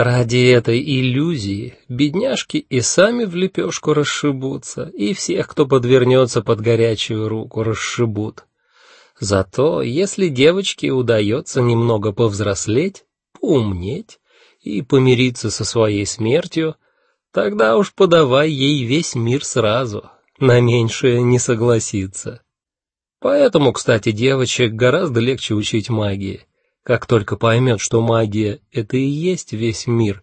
Ради этой иллюзии бедняжки и сами в лепешку расшибутся, и всех, кто подвернется под горячую руку, расшибут. Зато если девочке удается немного повзрослеть, поумнеть и помириться со своей смертью, тогда уж подавай ей весь мир сразу, на меньшее не согласится. Поэтому, кстати, девочек гораздо легче учить магии. Как только поймет, что магия — это и есть весь мир,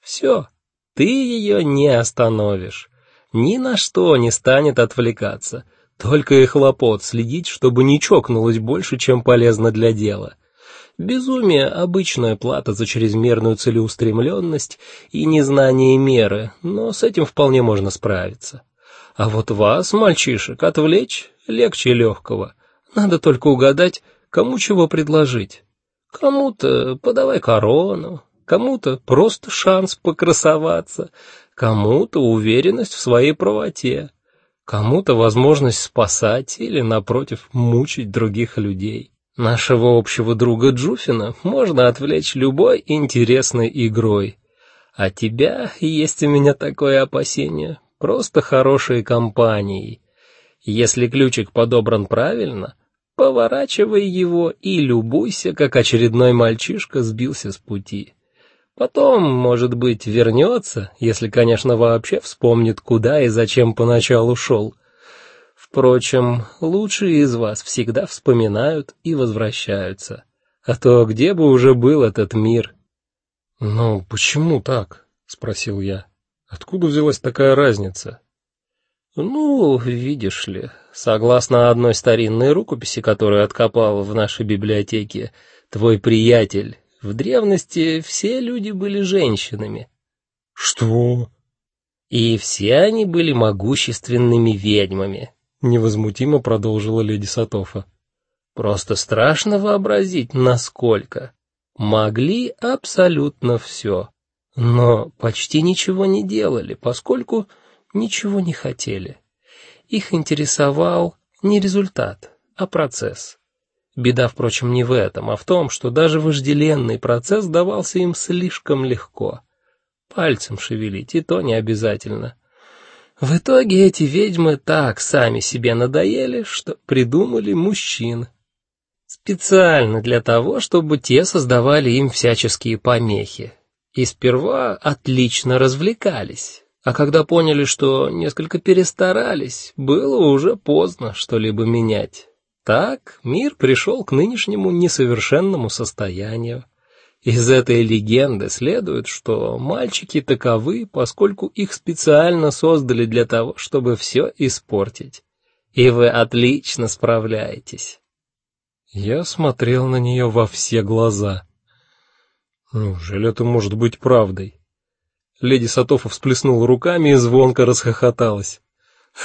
все, ты ее не остановишь. Ни на что не станет отвлекаться. Только и хлопот следить, чтобы не чокнулось больше, чем полезно для дела. Безумие — обычная плата за чрезмерную целеустремленность и незнание меры, но с этим вполне можно справиться. А вот вас, мальчишек, отвлечь легче легкого. Надо только угадать, кому чего предложить. Кому-то подавай корону, кому-то просто шанс покрасоваться, кому-то уверенность в своей правоте, кому-то возможность спасать или напротив мучить других людей. Нашего общего друга Джуфина можно отвлечь любой интересной игрой. А тебя, есть у меня такое опасение, просто хорошей компанией. Если ключик подобран правильно, Поворачивай его и любуйся, как очередной мальчишка сбился с пути. Потом, может быть, вернется, если, конечно, вообще вспомнит, куда и зачем поначалу шел. Впрочем, лучшие из вас всегда вспоминают и возвращаются. А то где бы уже был этот мир? Ну, почему так? спросил я. Откуда взялась такая разница? Ну, видишь ли, согласно одной старинной рукописи, которую откопал в нашей библиотеке твой приятель, в древности все люди были женщинами. Что? И все они были могущественными ведьмами, невозмутимо продолжила леди Сатофа. Просто страшно вообразить, насколько могли абсолютно все, но почти ничего не делали, поскольку ничего не хотели. Их интересовал не результат, а процесс. Беда, впрочем, не в этом, а в том, что даже вожделенный процесс давался им слишком легко. Пальцем шевелить и то не обязательно. В итоге эти ведьмы так сами себе надоели, что придумали мужчин. Специально для того, чтобы те создавали им всяческие помехи. И сперва отлично развлекались, а когда поняли, что несколько перестарались, было уже поздно что-либо менять. Так мир пришел к нынешнему несовершенному состоянию. Из этой легенды следует, что мальчики таковы, поскольку их специально создали для того, чтобы все испортить. И вы отлично справляетесь. Я смотрел на нее во все глаза. Неужели это может быть правдой? Леди Сатофа всплеснула руками и звонко расхохоталась.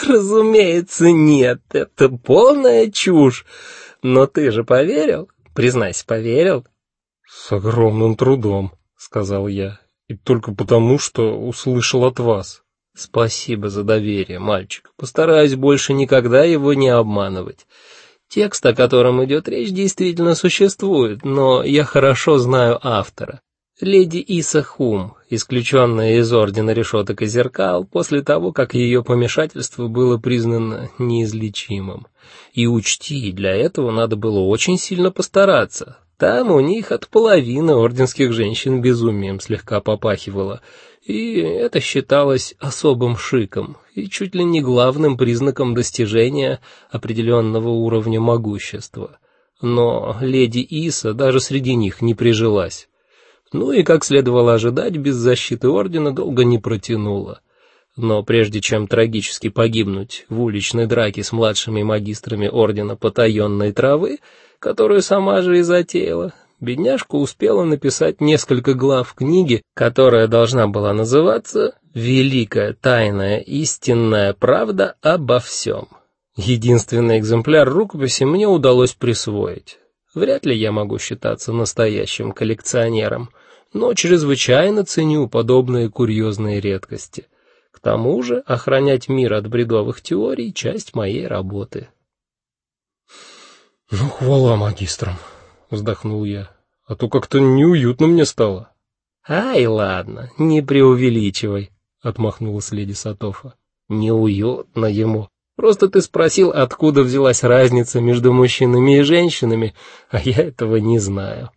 Разумеется, нет, это полная чушь. Но ты же поверил? Признайся, поверил? С огромным трудом, сказал я, и только потому, что услышал от вас. Спасибо за доверие, мальчик. Постараюсь больше никогда его не обманывать. Текст, о котором идет речь, действительно существует, но я хорошо знаю автора. Леди Иса Хум, исключенная из ордена решеток и зеркал после того, как ее помешательство было признано неизлечимым. И учти, для этого надо было очень сильно постараться. Там у них от половины орденских женщин безумием слегка попахивало, и это считалось особым шиком и чуть ли не главным признаком достижения определенного уровня могущества. Но леди Иса даже среди них не прижилась. Ну и, как следовало ожидать, без защиты ордена долго не протянула. Но прежде чем трагически погибнуть в уличной драке с младшими магистрами ордена потаенной травы, которую сама же и затеяла, бедняжка успела написать несколько глав книги, которая должна была называться «Великая тайная истинная правда обо всем». Единственный экземпляр рукописи мне удалось присвоить. Вряд ли я могу считаться настоящим коллекционером — но чрезвычайно ценю подобные курьезные редкости. К тому же, охранять мир от бредовых теорий часть моей работы. Ну, хвала магистрам, вздохнул я. А то как-то неуютно мне стало. Ай, ладно, не преувеличивай, отмахнулась леди Сатофа. Неуютно ему. Просто ты спросил, откуда взялась разница между мужчинами и женщинами, а я этого не знаю.